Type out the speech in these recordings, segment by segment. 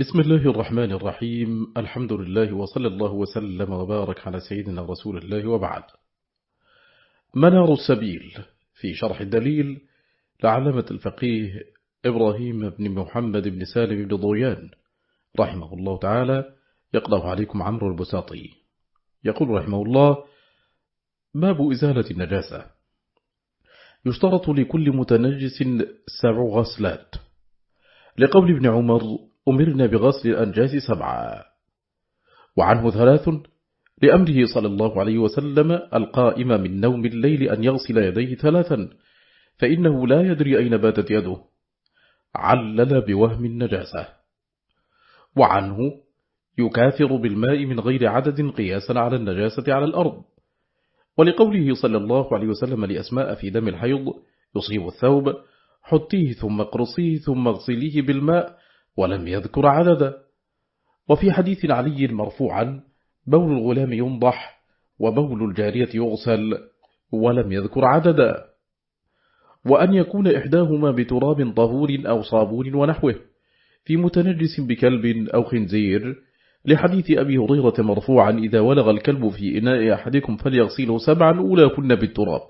بسم الله الرحمن الرحيم. الحمد لله وصلى الله وسلم وبارك على سيدنا رسول الله وبعد. منار السبيل في شرح الدليل لعلمة الفقيه إبراهيم بن محمد بن سالم بن ضويان رحمه الله تعالى. يقضى عليكم عمرو البساطي. يقول رحمه الله باب إزالة النجاسة. يشترط لكل متنجس سبع غسلات. لقول ابن عمر أمرنا بغسل الأنجاس سبعا. وعنه ثلاث لأمره صلى الله عليه وسلم القائم من نوم الليل أن يغسل يديه ثلاثا فإنه لا يدري أين باتت يده. علل بوهم النجاسة. وعنه يكاثر بالماء من غير عدد قياسا على النجاسة على الأرض. ولقوله صلى الله عليه وسلم لأسماء في دم الحيض يصيب الثوب حطيه ثم اقرصيه ثم اغسليه بالماء ولم يذكر عددا. وفي حديث علي مرفوعا بول الغلام ينضح وبول الجارية يغسل ولم يذكر عددا. وأن يكون إحداهما بتراب طهور أو صابون ونحوه في متنجس بكلب أو خنزير. لحديث أبي هريرة مرفوعا إذا ولغ الكلب في إناء أحدكم فليغسله سبعا أولى كن بالتراب.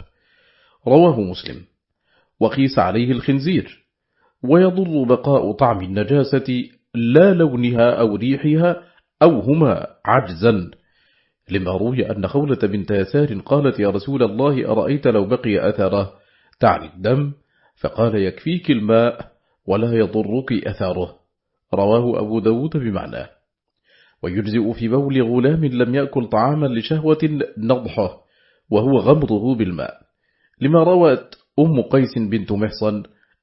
رواه مسلم. وقيس عليه الخنزير. ويضر بقاء طعم النجاسة لا لونها أو ريحها أو هما عجزا. لما روي أن خولة بنت يسار قالت يا رسول الله أرأيت لو بقي أثره؟ تعني الدم؟ فقال يكفيك الماء ولا يضرك أثاره رواه أبو داود بمعنى. ويجزئ في بول غلام لم يأكل طعاما لشهوة نضحه وهو غمضه بالماء. لما روت أم قيس بنت محصن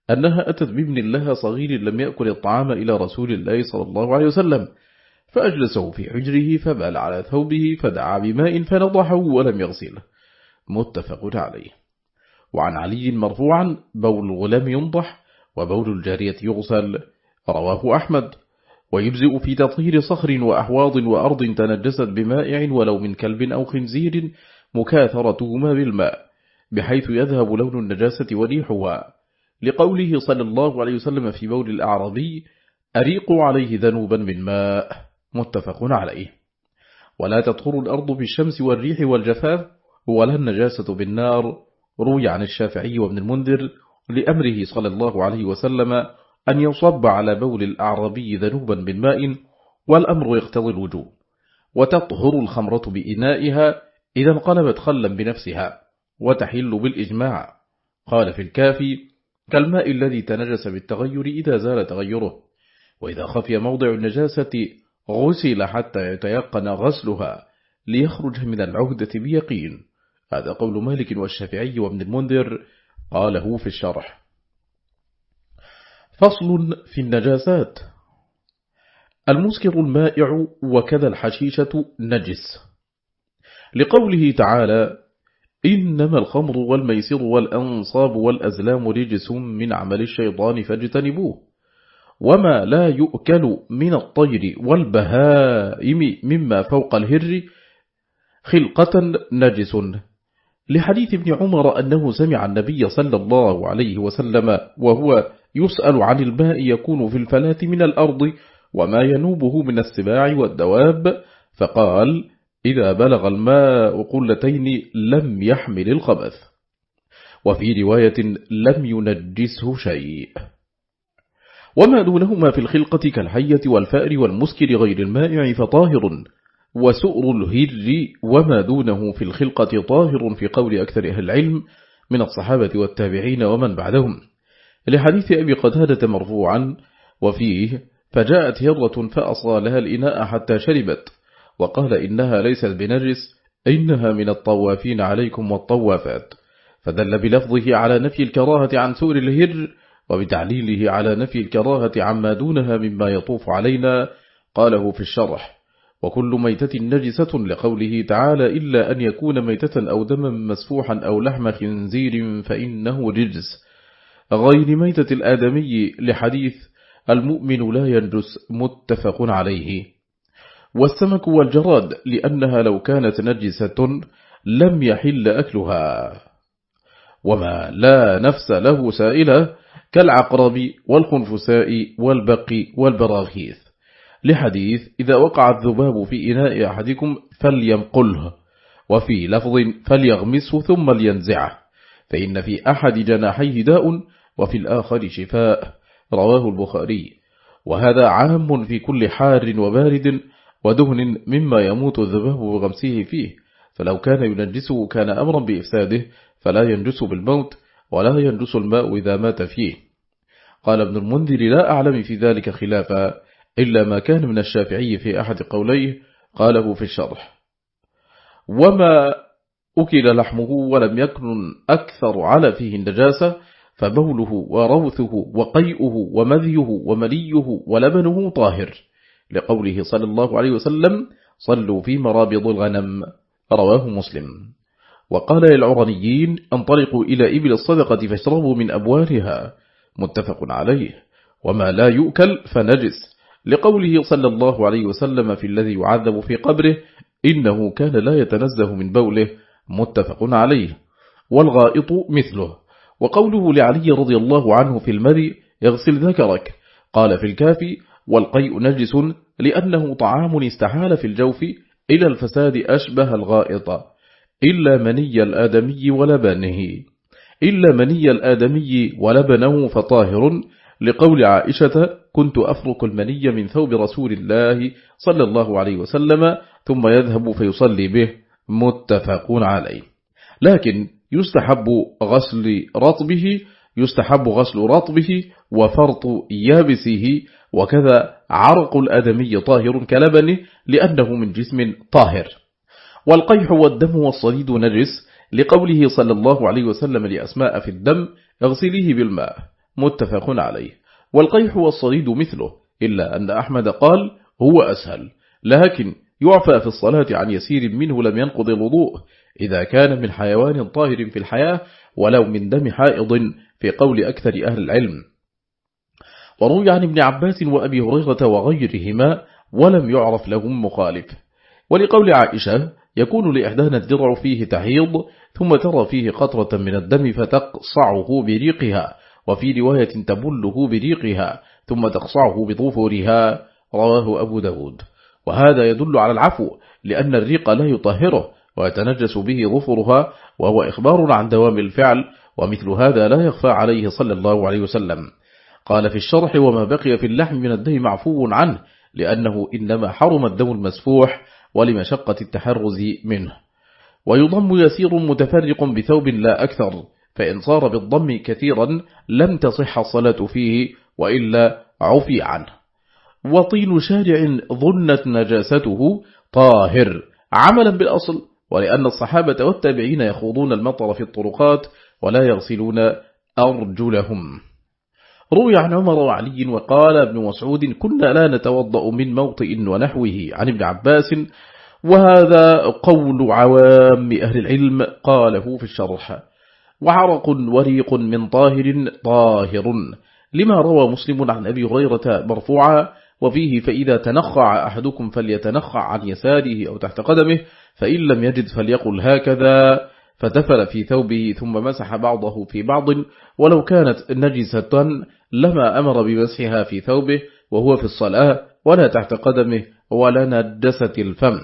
أنها أتت بابن لها صغير لم يأكل الطعام إلى رسول الله صلى الله عليه وسلم فأجلسه في حجره فبال على ثوبه فدعا بماء فنضحه ولم يغسله. متفق عليه. وعن علي مرفوعا بول الغلام ينضح وبول الجارية يغسل رواه أحمد. ويجزئ في تطهير صخر وأحواض وأرض تنجست بمائع ولو من كلب أو خنزير مكاثرتهما بالماء بحيث يذهب لون النجاسة وريحها. لقوله صلى الله عليه وسلم في بول الأعرابي أريقوا عليه ذنوبا من ماء. متفق عليه. ولا تطهر الأرض بالشمس والريح والجفاف ولا النجاسة بالنار. روي عن الشافعي وابن المنذر لأمره صلى الله عليه وسلم أن يصب على بول الأعرابي ذنوبا من ماء والأمر يقتضي الوجوب. وتطهر الخمرة بإنائها إذا انقلبت خلا بنفسها وتحل بالإجماع. قال في الكافي كالماء الذي تنجس بالتغير إذا زال تغيره. وإذا خفي موضع النجاسة غسل حتى يتيقن غسلها ليخرج من العهدة بيقين. هذا قول مالك والشافعي وابن المنذر قاله في الشرح. فصل في النجاسات. المسكر المائع وكذا الحشيشة نجس. لقوله تعالى إنما الخمر والميسر والأنصاب والأزلام رجس من عمل الشيطان فاجتنبوه وما لا يؤكل من الطير والبهائم مما فوق الهر خلقة نجس. لحديث ابن عمر أنه سمع النبي صلى الله عليه وسلم وهو يسأل عن الماء يكون في الفلاة من الأرض وما ينوبه من السباع والدواب فقال إذا بلغ الماء قلتين لم يحمل الخبث. وفي رواية لم ينجسه شيء. وما دونهما في الخلقة كالحية والفأر والمسكر غير المائع فطاهر وسؤر الهر. وما دونه في الخلقة طاهر في قول أكثر أهل العلم من الصحابة والتابعين ومن بعدهم. لحديث أبي قتادة مرفوعا. وفيه فجاءت هرة فأصالها الإناء حتى شربت. وقال إنها ليست بنجس إنها من الطوافين عليكم والطوافات. فدل بلفظه على نفي الكراهة عن سور الهر وبتعليله على نفي الكراهة عما دونها مما يطوف علينا قاله في الشرح. وكل ميتة نجسة لقوله تعالى إلا أن يكون ميتة أو دما مسفوحا أو لحم خنزير فإنه رجس. غير ميتة الآدمي لحديث المؤمن لا ينجس متفق عليه. والسمك والجراد لأنها لو كانت نجسة لم يحل أكلها. وما لا نفس له سائلة كالعقرب والخنفساء والبق والبراغيث. لحديث إذا وقع الذباب في إناء أحدكم فلينقله وفي لفظ فليغمسه ثم لينزعه فإن في أحد جناحيه داء وفي الآخر شفاء رواه البخاري. وهذا عام في كل حار وبارد ودهن مما يموت الذباب بغمسه فيه. فلو كان ينجسه كان أمرا بإفساده فلا ينجس بالموت ولا ينجس الماء إذا مات فيه. قال ابن المنذر لا أعلم في ذلك خلافا إلا ما كان من الشافعي في أحد قوليه قاله في الشرح. وما أكل لحمه ولم يكن أكثر على فيه النجاسة فبوله وروثه وقيئه ومذيه ومليه ولبنه طاهر. لقوله صلى الله عليه وسلم صلوا في مرابض الغنم. رواه مسلم. وقال للعرنيين انطلقوا إلى إبل الصدقة فاشربوا من أبوالها متفق عليه. وما لا يؤكل فنجس. لقوله صلى الله عليه وسلم في الذي يعذب في قبره إنه كان لا يتنزه من بوله. متفق عليه. والغائط مثله. وقوله لعلي رضي الله عنه في المري يغسل ذكرك. قال في الكافي والقيء نجس لأنه طعام استحال في الجوف إلى الفساد أشبه الغائط إلا مني الآدمي ولبنه إلا مني الآدمي ولبنه فطاهر. لقول عائشة كنت أفرك المني من ثوب رسول الله صلى الله عليه وسلم ثم يذهب فيصلي به. متفقون عليه. لكن يستحب غسل رطبه يستحب غسل رطبه وفرط يابسه وكذا عرق الأدمي طاهر كلبنه لأنه من جسم طاهر. والقيح والدم والصديد نجس لقوله صلى الله عليه وسلم لأسماء في الدم اغسليه بالماء متفق عليه. والقيح والصديد مثله إلا أن أحمد قال هو أسهل لكن يعفى في الصلاة عن يسير منه لم ينقض الوضوء. إذا كان من حيوان طاهر في الحياة ولو من دم حائض في قول أكثر أهل العلم. وروي عن ابن عباس وأبي هريرة وغيرهما ولم يعرف لهم مخالف. ولقول عائشة يكون لإحدانا الدرع فيه تحيض ثم ترى فيه قطرة من الدم فتقصعه بريقها وفي رواية تبله بريقها ثم تقصعه بظفورها. رواه أبو داود. وهذا يدل على العفو لأن الريق لا يطهره ويتنجس به ظفرها وهو إخبار عن دوام الفعل ومثل هذا لا يخفى عليه صلى الله عليه وسلم. قال في الشرح وما بقي في اللحم من الدم معفو عنه لأنه إنما حرم الدم المسفوح ولمشقة التحرز منه. ويضم يسير متفرق بثوب لا أكثر فإن صار بالضم كثيرا لم تصح الصلاة فيه وإلا عفي عنه. وطين شارع ظنت نجاسته طاهر. عملا بالأصل ولأن الصحابة والتابعين يخوضون المطر في الطرقات ولا يغسلون أرجلهم. روي عن عمر وعلي وقال ابن مسعود كنا لا نتوضأ من موطئ ونحوه عن ابن عباس وهذا قول عوام أهل العلم قاله في الشرح. وعرق وريق من طاهر طاهر لما روى مسلم عن أبي هريرة مرفوعا وفيه فإذا تنخع أحدكم فليتنخع عن يساره أو تحت قدمه فإن لم يجد فليقل هكذا فتفل في ثوبه ثم مسح بعضه في بعض ولو كانت نجسة لما أمر بمسحها في ثوبه وهو في الصلاة ولا تحت قدمه ولا نجسة الفم.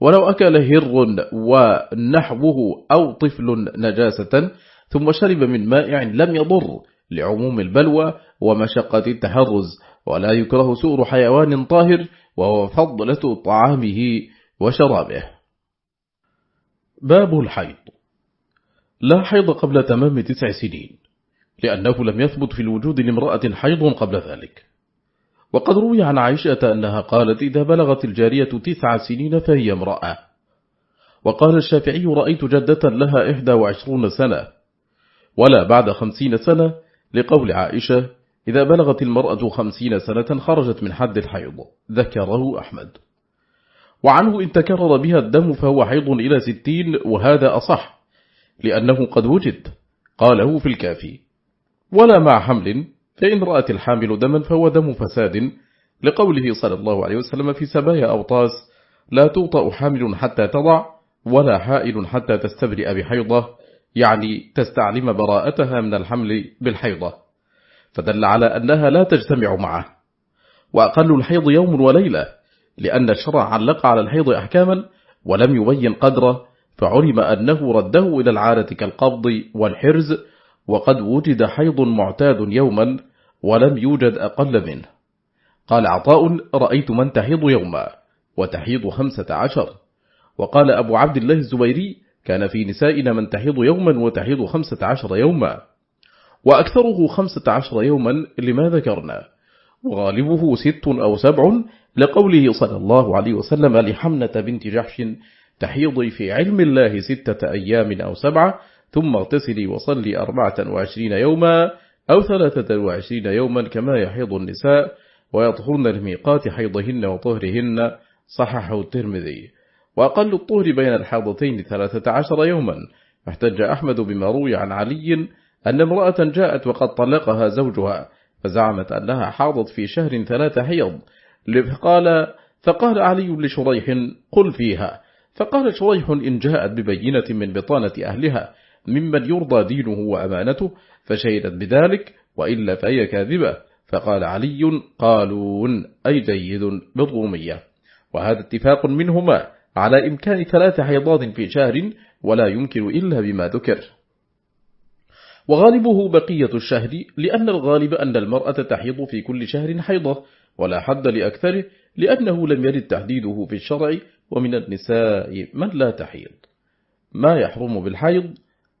ولو أكل هر ونحوه أو طفل نجاسة ثم شرب من مائع لم يضر لعموم البلوى ومشقة التحرز ولا يكره سؤر حيوان طاهر وهو فضلة طعامه وشرابه. باب الحيض. لا حيض قبل تمام تسع سنين لأنه لم يثبت في الوجود لامرأة حيض قبل ذلك. وقد روي عن عائشة أنها قالت إذا بلغت الجارية تسع سنين فهي امرأة وقال الشافعي رأيت جدة لها إحدى وعشرون سنة ولا بعد خمسين سنة لقول عائشة إذا بلغت المرأة خمسين سنة خرجت من حد الحيض ذكره أحمد. وعنه إن تكرر بها الدم فهو حيض إلى ستين وهذا أصح لأنه قد وجد قاله في الكافي. ولا مع حمل فإن رأت الحامل دما فهو دم فساد لقوله صلى الله عليه وسلم في سبايا أوطاس لا توطأ حامل حتى تضع ولا حائل حتى تستبرئ بحيضة يعني تستعلم براءتها من الحمل بالحيضة. فدل على أنها لا تجتمع معه. وأقل الحيض يوم وليلة لأن الشرع علق على الحيض أحكاما ولم يبين قدره فعلم أنه رده إلى العادة كالقبض والحرز وقد وجد حيض معتاد يوما ولم يوجد أقل منه. قال عطاء رأيت من تحيض يوما وتحيض خمسة عشر. وقال أبو عبد الله الزبيري كان في نسائنا من تحيض يوما وتحيض خمسة عشر يوما. وأكثره خمسة عشر يوما لما ذكرنا. وغالبه ست أو سبع لقوله صلى الله عليه وسلم لحمنة بنت جحش تحيضي في علم الله ستة أيام أو سبعة ثم اغتسلي وصلي أربعة وعشرين يوما أو ثلاثة وعشرين يوما كما يحيض النساء ويطهرن الميقات حيضهن وطهرهن صححه الترمذي. وأقل الطهر بين الحاضتين ثلاثة عشر يوما. فاحتج أحمد بما روي عن علي أن امرأة جاءت وقد طلقها زوجها. فزعمت أنها حاضت في شهر ثلاث حيض. فقال, فقال علي لشريح قل فيها. فقال شريح إن جاءت ببينة من بطانة أهلها ممن يرضى دينه وأمانته فشهدت بذلك وإلا فهي كاذبة. فقال علي قالون أي جيد بالرومية. وهذا اتفاق منهما على إمكان ثلاث حيضات في شهر ولا يمكن إلا بما ذكر. وغالبه بقية الشهر لأن الغالب أن المرأة تحيض في كل شهر حيضة ولا حد لأكثره لأنه لم يرد تحديده في الشرع ومن النساء من لا تحيض. ما يحرم بالحيض؟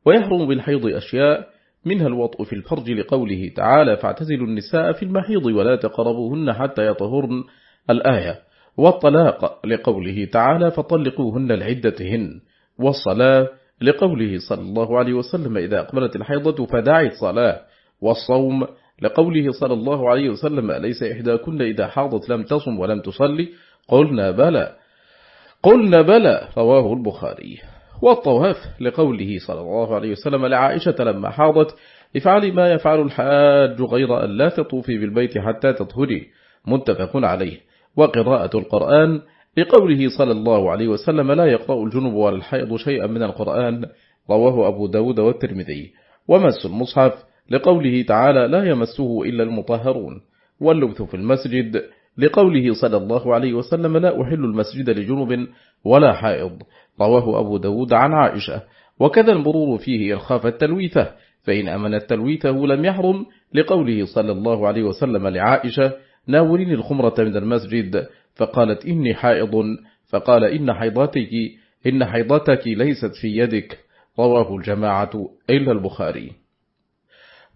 ويحرم بالحيض أشياء منها الوطء في الفرج لقوله تعالى فاعتزلوا النساء في المحيض ولا تقربوهن حتى يطهرن الآية. والطلاق لقوله تعالى فطلقوهن لعدتهن والصلاة لقوله صلى الله عليه وسلم إذا أقبلت الحيضة فدعت صلاة والصوم. لقوله صلى الله عليه وسلم ليس إحداكن إذا حاضت لم تصم ولم تصلي؟ قلنا بلى. قلنا بلى. رواه البخاري. والطواف لقوله صلى الله عليه وسلم لعائشة لما حاضت افعلي ما يفعل الحاج غير أن لا تطوفي بالبيت حتى تطهري. متفق عليه. وقراءة القرآن لقوله صلى الله عليه وسلم لا يقرأ الجنب ولا الحيض شيئا من القرآن رواه أبو داود والترمذي. ومس المصحف لقوله تعالى لا يمسه إلا المطهرون. واللبث في المسجد لقوله صلى الله عليه وسلم لا أحل المسجد لجنب ولا حائض رواه أبو داود عن عائشة. وكذا المرور فيه إن خاف التلويثة فإن أمن التلويثه لم يحرم لقوله صلى الله عليه وسلم لعائشة ناولين الخمرة من المسجد. فقالت إني حائض. فقال إن حيضتك إن حيضتك ليست في يدك. رواه الجماعة إلا البخاري.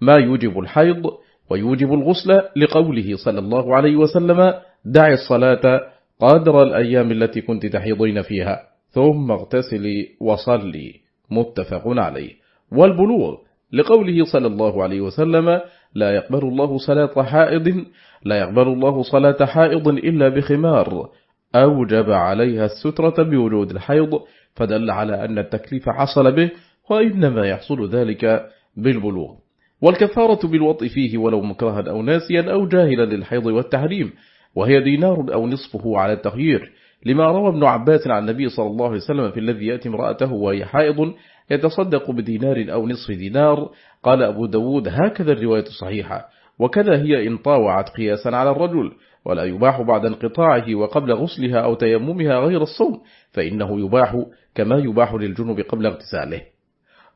ما يوجب الحيض ويوجب الغسل لقوله صلى الله عليه وسلم دع الصلاة قادر الأيام التي كنت تحيضين فيها ثم اغتسلي وصلي. متفق عليه. والبلوغ لقوله صلى الله عليه وسلم لا يقبل الله صلاة حائض لا يقبل الله صلاة حائض إلا بخمار. أوجب عليها السترة بوجود الحيض فدل على أن التكليف حصل به وإنما يحصل ذلك بالبلوغ. والكفارة بالوطء فيه ولو مكرها أو ناسيا أو جاهلا للحيض والتحريم وهي دينار أو نصفه على التغيير. لما روى ابن عباس عن النبي صلى الله عليه وسلم في الذي يأتي امرأته وهي حائض يتصدق بدينار أو نصف دينار قال أبو داود هكذا الرواية صحيحة. وكذا هي إن طاوعت قياسا على الرجل ولا يباح بعد انقطاعه وقبل غسلها أو تيممها غير الصوم فإنه يباح كما يباح للجنب قبل اغتساله.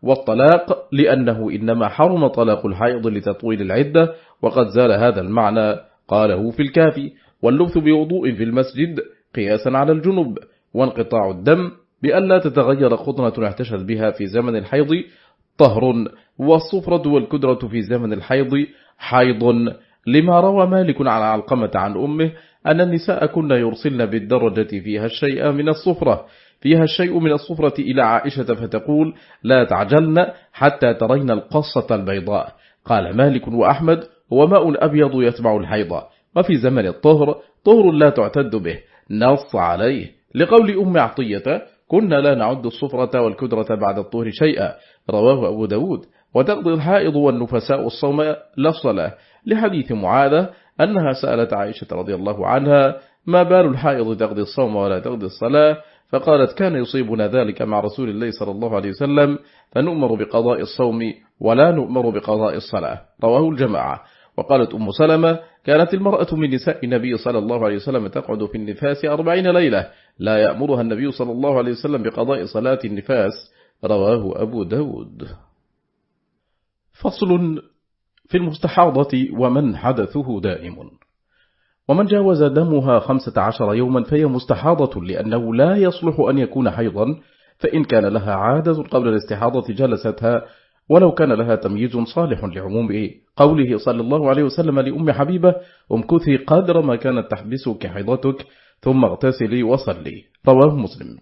والطلاق لأنه إنما حرم طلاق الحائض لتطويل العدة وقد زال هذا المعنى قاله في الكافي. واللبث بوضوء في المسجد قياسا على الجنب وانقطاع الدم بأن لا تتغير قطنة احتشت بها في زمن الحيض طهر والصفرة والكدرة في زمن الحيض حيض. لما روى مالك عن علقمة عن أمه أن النساء كن يرسلن بالدرجة فيها الشيء من الصفرة فيها الشيء من الصفرة إلى عائشة فتقول لا تعجلن حتى ترين القصة البيضاء قال مالك وأحمد وماء أبيض يتبع الحيضة وفي زمن الطهر طهر لا تعتد به نص عليه. لقول أم عطية كنا لا نعد الصفرة والكدرة بعد الطهر شيئا. رواه أبو داود. وتقضي الحائض والنفساء الصوم لا الصلاة لحديث معاذة أنها سألت عائشة رضي الله عنها ما بال الحائض تقضي الصوم ولا تقضي الصلاة؟ فقالت كان يصيبنا ذلك مع رسول الله صلى الله عليه وسلم فنؤمر بقضاء الصوم ولا نؤمر بقضاء الصلاة. رواه الجماعة. وقالت أم سلمة كانت المرأة من نساء النبي صلى الله عليه وسلم تقعد في النفاس أربعين ليلة لا يأمرها النبي صلى الله عليه وسلم بقضاء صلاة النفاس. رواه أبو داود. فصل في المستحاضة ومن حدثه دائم. ومن جاوز دمها خمسة عشر يوما فهي مستحاضة لأنه لا يصلح أن يكون حيضا فإن كان لها عادة قبل الاستحاضة جلستها ولو كان لها تمييز صالح لعموم قوله صلى الله عليه وسلم لأم حبيبة امكثي قدر ما كانت تحبسك حيضتك ثم اغتسلي وصلي. رواه مسلم.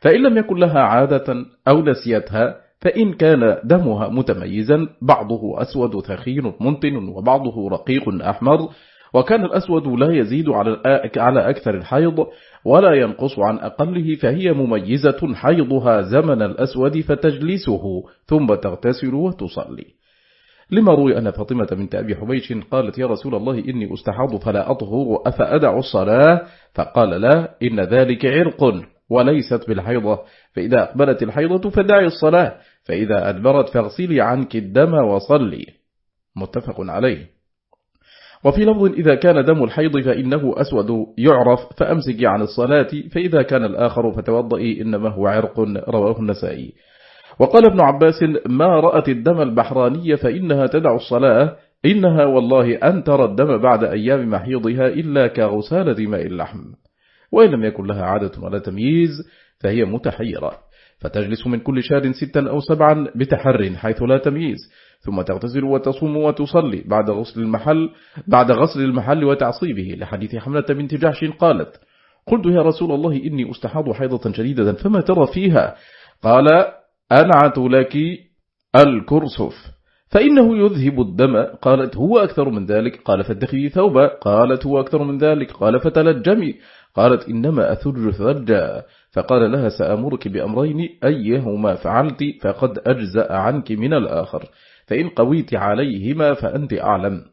فإن لم يكن لها عادة أو نسيتها فإن كان دمها متميزا بعضه أسود ثخين منتن وبعضه رقيق أحمر وكان الأسود لا يزيد على أكثر الحيض ولا ينقص عن أقله فهي مميزة حيضها زمن الأسود فتجلسه ثم تغتسل وتصلي. لما روي أن فاطمة بنت أبي حبيش قالت يا رسول الله إني أستحاض فلا أطهر أفأدع الصلاة؟ فقال لا إن ذلك عرق وليست بالحيضة. فإذا أقبلت الحيضة فدعي الصلاة فإذا أدبرت فاغسلي عنك الدم وصلي. متفق عليه. وفي لفظ إذا كان دم الحيض فإنه أسود يعرف فأمسكي عن الصلاة فإذا كان الآخر فتوضئي إنما هو عرق رواه النسائي. وقال ابن عباس ما رأت الدم البحرانية فإنها تدع الصلاة إنها والله أن ترى الدم بعد أيام محيضها إلا كغسالة ماء اللحم. وإن لم يكن لها عادة ولا تمييز فهي متحيرة. فتجلس من كل شهر ستا أو سبعا بتحر حيث لا تمييز. ثم تغتسل وتصوم وتصلي بعد غسل المحل بعد غسل المحل وتعصيبه لحديث حملة بنت جحش قالت قلت يا رسول الله إني أستحاض حيضة شديدة فما ترى فيها؟ قال أنعت لك الكرسف فإنه يذهب الدم. قالت هو أكثر من ذلك. قال فاتخذي ثوبا. قالت هو أكثر من ذلك. قال فتلجمي. قالت إنما أثج ثلجا فقال لها سأمرك بأمرين. أيهما فعلت؟ فقد أجزأ عنك من الآخر. فإن قويت عليهما فأنت أعلم.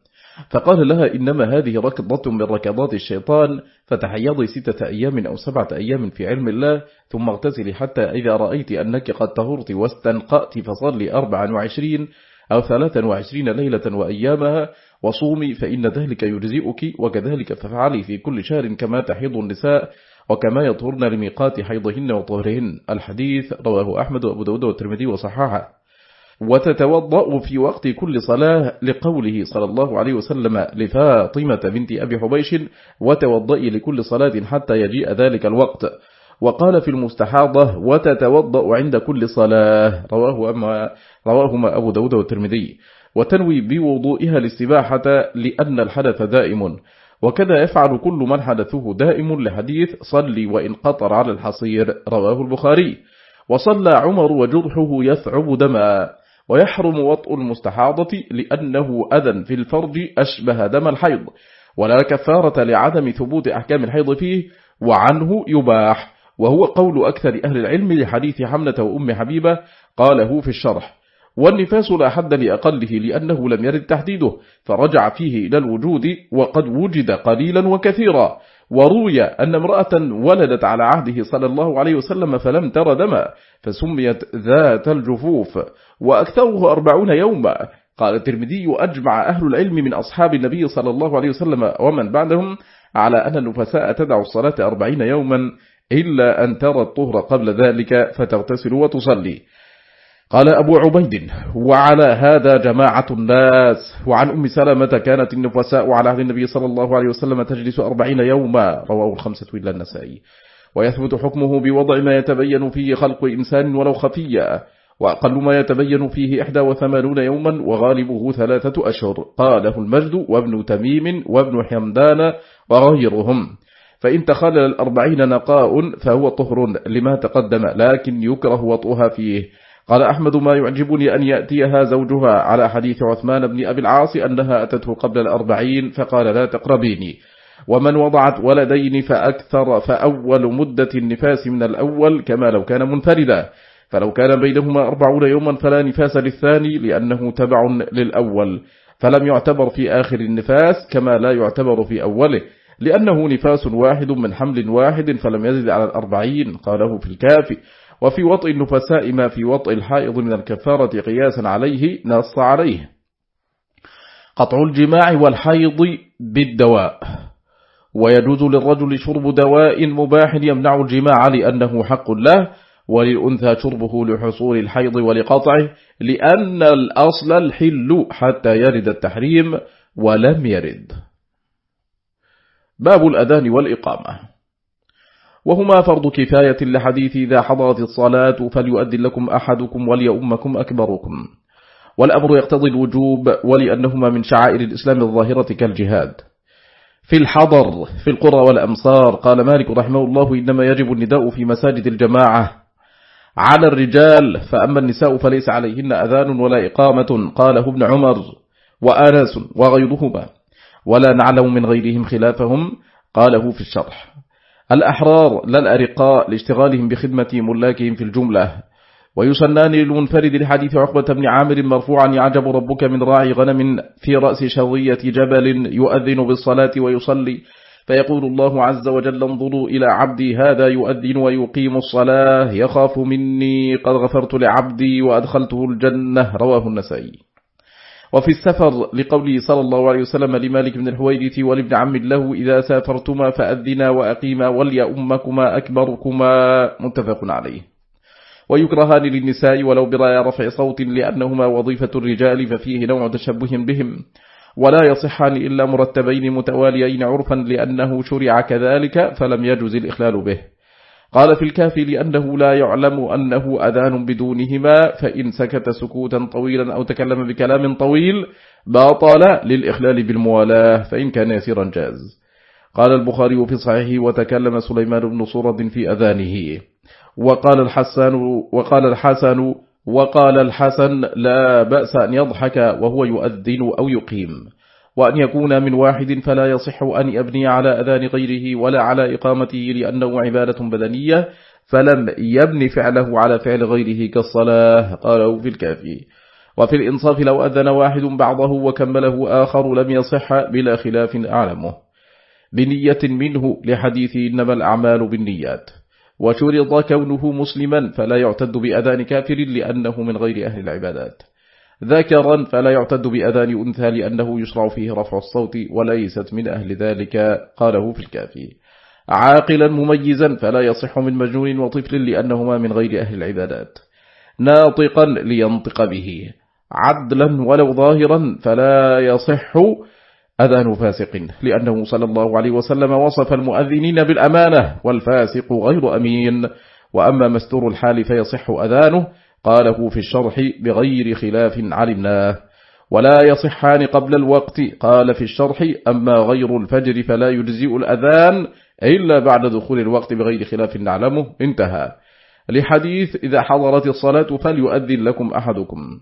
فقال لها إنما هذه ركضة من ركضات الشيطان فتحيضي ستة أيام أو سبعة أيام في علم الله ثم اغتسلي حتى إذا رأيت أنك قد طهرت واستنقأت فصلي أربعا وعشرين أو ثلاثا وعشرين ليلة وأيامها وصومي فإن ذلك يجزئك وكذلك ففعلي في كل شهر كما تحيض النساء وكما يطهرن لميقات حيضهن وطهرهن. الحديث رواه أحمد وأبو داود والترمذي وصححه. وتتوضأ في وقت كل صلاة لقوله صلى الله عليه وسلم لفاطمة بنت أبي حبيش وتوضئي لكل صلاة حتى يجيء ذلك الوقت. وقال في المستحاضة وتتوضأ عند كل صلاة. رواه أما رواهما أبو داود والترمذي. وتنوي بوضوئها للسباحة لأن الحدث دائم. وكذا يفعل كل من حدثه دائم لحديث صلي وإن قطر على الحصير. رواه البخاري. وصلى عمر وجرحه يثعب دما. ويحرم وطء المستحاضة لأنه أذن في الفرج أشبه دم الحيض ولا كفارة لعدم ثبوت أحكام الحيض فيه وعنه يباح. وهو قول أكثر أهل العلم لحديث حملة وأم حبيبة قاله في الشرح والنفاس لا حد لأقله لأنه لم يرد تحديده فرجع فيه إلى الوجود وقد وجد قليلا وكثيرا. وروي أن امرأة ولدت على عهده صلى الله عليه وسلم فلم تر دما فسميت ذات الجفوف وأكثره أربعون يوما. قال الترمذي أجمع أهل العلم من أصحاب النبي صلى الله عليه وسلم ومن بعدهم على أن النفساء تدع الصلاة أربعين يوما إلا أن ترى الطهر قبل ذلك فتغتسل وتصلي. قال أبو عبيد وعلى هذا جماعة الناس وعن أم سلمة كانت النفساء على عهد النبي صلى الله عليه وسلم تجلس أربعين يوما رواه الخمسة إلا النسائي. ويثبت حكمه بوضع ما يتبين فيه خلق إنسان ولو خفيا وأقل ما يتبين فيه إحدى وثمانون يوما وغالبه ثلاثة أشهر. قاله المجد وابن تميم وابن حمدان وغيرهم. فإن تخلل الأربعين نقاء فهو طهر لما تقدم لكن يكره وطئها فيه. قال أحمد ما يعجبني أن يأتيها زوجها على حديث عثمان بن أبي العاص أنها أتته قبل الأربعين فقال لا تقربيني. ومن وضعت ولدين فأكثر فأول مدة النفاس من الأول كما لو كان منفردا. فلو كان بينهما أربعون يوما فلا نفاس للثاني لأنه تبع للأول. فلم يعتبر في آخر النفاس كما لا يعتبر في أوله. لأنه نفاس واحد من حمل واحد فلم يزد على الأربعين قاله في الكافي. وفي وطء النفساء ما في وطء الحائض من الكفارة قياسا عليه نص عليه. قطع الجماع والحيض بالدواء. ويجوز للرجل شرب دواء مباح يمنع الجماع لأنه حق له وللأنثى شربه لحصول الحيض ولقطعه لأن الأصل الحل حتى يرد التحريم ولم يرد. باب الأذان والإقامة. وهما فرض كفاية لحديث إذا حضرت الصلاة فليؤذن لكم أحدكم وليؤمكم أكبركم. والأمر يقتضي الوجوب ولأنهما من شعائر الإسلام الظاهرة كالجهاد. في الحضر في القرى والأمصار قال مالك رحمه الله إنما يجب النداء في مساجد الجماعة على الرجال فأما النساء فليس عليهن أذان ولا إقامة قاله ابن عمر وآناس وغيرهما. ولا نعلم من غيرهم خلافهم قاله في الشرح. الأحرار لا الأرقاء لاشتغالهم بخدمة ملاكهم في الجملة. ويسنان للمنفرد لحديث عقبة بن عامر مرفوعا يعجب ربك من راعي غنم في رأس شظية جبل يؤذن بالصلاة ويصلي. فيقول الله عز وجل انظروا إلى عبدي هذا يؤذن ويقيم الصلاة يخاف مني قد غفرت لعبدي وأدخلته الجنة. رواه النسائي. وفي السفر لقوله صلى الله عليه وسلم لمالك بن الحويرث ولابن عم له إذا سافرتما فأذنا وأقيما وليأمكما أكبركما متفق عليه. ويكرهان للنساء ولو برايا رفع صوت لأنهما وظيفة الرجال ففيه نوع تشبه بهم. ولا يصحان إلا مرتبين متواليين عرفا لأنه شرع كذلك فلم يجز الإخلال به. قال في الكافي لأنه لا يعلم أنه أذان بدونهما فإن سكت سكوتا طويلا أو تكلم بكلام طويل باطل للإخلال بالموالاة فإن كان يسيرا جاز. قال البخاري في صحيحه وتكلم سليمان بن صورة في أذانه. وقال الحسن وقال الحسن وقال الحسن لا بأس أن يضحك وهو يؤذن أو يقيم. وأن يكون من واحد فلا يصح أن يبني على أذان غيره ولا على إقامته لأنه عبادة بدنية فلم يبني فعله على فعل غيره كالصلاة قاله في الكافي. وفي الإنصاف لو أذن واحد بعضه وكمله آخر لم يصح بلا خلاف أعلمه. بنية منه لحديث إنما الأعمال بالنيات. وشرط كونه مسلما فلا يعتد بأذان كافر لأنه من غير أهل العبادات. ذكرا فلا يعتد بأذان أنثى لأنه يشرع فيه رفع الصوت وليست من أهل ذلك قاله في الكافي. عاقلا مميزا فلا يصح من مجنون وطفل لأنهما من غير أهل العبادات. ناطقا لينطق به. عدلا ولو ظاهرا فلا يصح أذان فاسق لأنه صلى الله عليه وسلم وصف المؤذنين بالأمانة والفاسق غير أمين وأما مستور الحال فيصح أذانه قاله في الشرح بغير خلاف علمناه ولا يصحان قبل الوقت قال في الشرح أما غير الفجر فلا يجزئ الأذان إلا بعد دخول الوقت بغير خلاف نعلمه. انتهى. لحديث إذا حضرت الصلاة فليؤذن لكم أحدكم.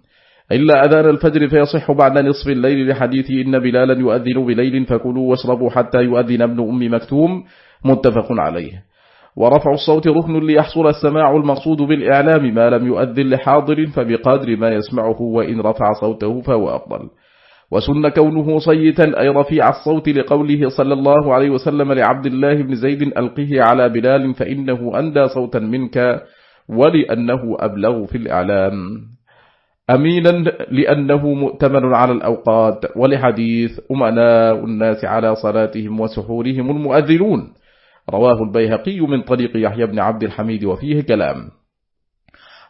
إلا أذان الفجر فيصح بعد نصف الليل لحديث إن بلالا يؤذن بليل فكلوا واشربوا حتى يؤذن ابن أم مكتوم. متفق عليه. ورفع الصوت ركن ليحصل السماع المقصود بالإعلام ما لم يؤذن لحاضر فبقدر ما يسمعه وإن رفع صوته فهو أفضل. وسن كونه صيتا أي رفيع الصوت لقوله صلى الله عليه وسلم لعبد الله بن زيد ألقه على بلال فإنه أندى صوتا منك ولأنه أبلغ في الإعلام. أمينا لأنه مؤتمن على الأوقات ولحديث أمناء الناس على صلاتهم وسحورهم المؤذنون. رواه البيهقي من طريق يحيى بن عبد الحميد وفيه كلام.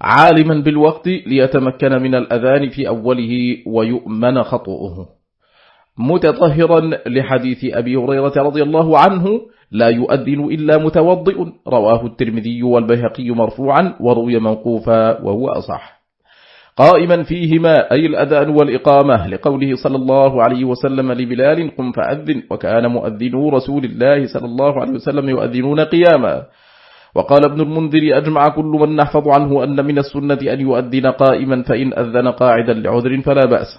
عالما بالوقت ليتمكن من الأذان في أوله ويؤمن خطؤه. متطهرا لحديث أبي هريرة رضي الله عنه لا يؤذن إلا متوضئ رواه الترمذي والبيهقي مرفوعا وروي موقوفا وهو أصح. قائما فيهما أي الأذان والإقامة لقوله صلى الله عليه وسلم لبلال قم فأذن وكان مؤذنو رسول الله صلى الله عليه وسلم يؤذنون قياما. وقال ابن المنذر أجمع كل من نحفظ عنه أن من السنة أن يؤذن قائما فإن أذن قاعدا لعذر فلا بأس.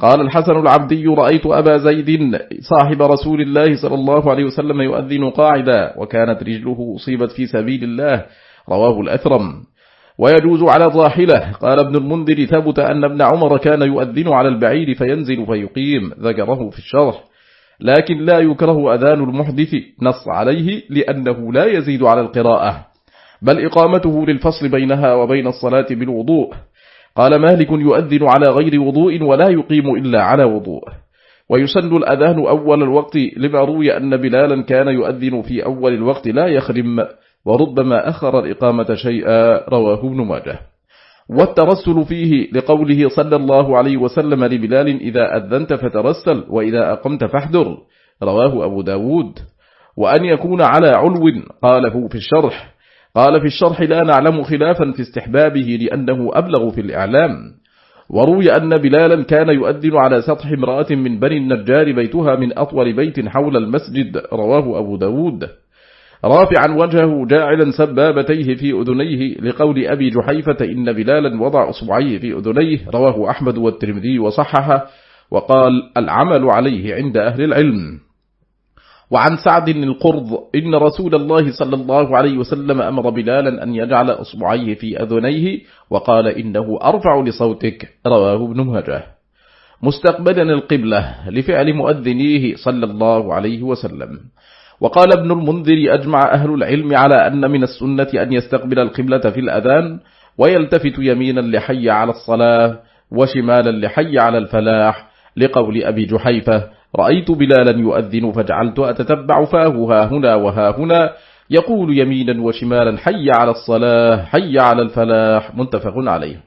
قال الحسن العبدي رأيت أبا زيد صاحب رسول الله صلى الله عليه وسلم يؤذن قاعدا وكانت رجله أصيبت في سبيل الله رواه الأثرم. ويجوز على ظاحلة قال ابن المنذر ثبت أن ابن عمر كان يؤذن على البعير فينزل فيقيم. ذكره في الشرح. لكن لا يكره أذان المحدث نص عليه لأنه لا يزيد على القراءة. بل إقامته للفصل بينها وبين الصلاة بالوضوء. قال مالك يؤذن على غير وضوء ولا يقيم إلا على وضوء. ويسن الأذان أول الوقت لما روي أن بلالا كان يؤذن في أول الوقت لا يخرم. وربما أخر الإقامة شيئا رواه ابن ماجه. والترسل فيه لقوله صلى الله عليه وسلم لبلال إذا أذنت فترسل وإذا أقمت فاحذر. رواه أبو داود. وأن يكون على علو قاله في الشرح. قال في الشرح لا نعلم خلافا في استحبابه لأنه أبلغ في الإعلام. وروي أن بلالا كان يؤذن على سطح امرأة من بني النجار بيتها من أطول بيت حول المسجد. رواه أبو داود. رافعا وجهه جاعلا سبابتيه في أذنيه لقول أبي جحيفة إن بلالا وضع أصبعيه في أذنيه رواه أحمد والترمذي وصححه وقال العمل عليه عند أهل العلم. وعن سعد القرض إن رسول الله صلى الله عليه وسلم أمر بلالا أن يجعل أصبعيه في أذنيه وقال إنه أرفع لصوتك. رواه ابن مهجه مستقبلا القبلة لفعل مؤذنيه صلى الله عليه وسلم. وقال ابن المنذر أجمع أهل العلم على أن من السنة أن يستقبل القبلة في الأذان ويلتفت يمينا لحي على الصلاة وشمالا لحي على الفلاح لقول أبي جحيفة رأيت بلالا يؤذن فجعلت أتتبع فاه ها هنا وها هنا يقول يمينا وشمالا حي على الصلاة حي على الفلاح منتفق عليه.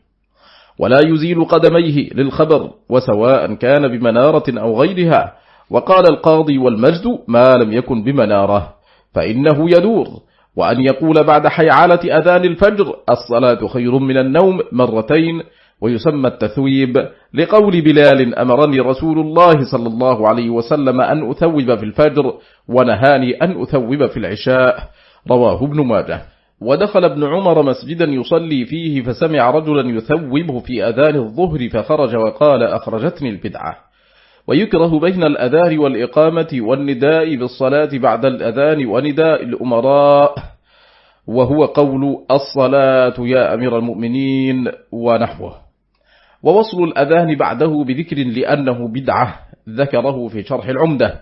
ولا يزيل قدميه للخبر وسواء كان بمنارة أو غيرها وقال القاضي والمجد ما لم يكن بمنارة فإنه يدور وأن يقول بعد حيعالة أذان الفجر الصلاة خير من النوم مرتين ويسمى التثويب لقول بلال أمرني رسول الله صلى الله عليه وسلم أن أثوب في الفجر ونهاني أن أثوب في العشاء رواه ابن ماجه. ودخل ابن عمر مسجدا يصلي فيه فسمع رجلا يثوبه في أذان الظهر فخرج وقال أخرجتني البدعة. ويكره بين الأذان والإقامة والنداء بالصلاة بعد الأذان ونداء الأمراء وهو قول الصلاة يا أمير المؤمنين ونحوه. ووصل الأذان بعده بذكر لأنه بدعة ذكره في شرح العمدة.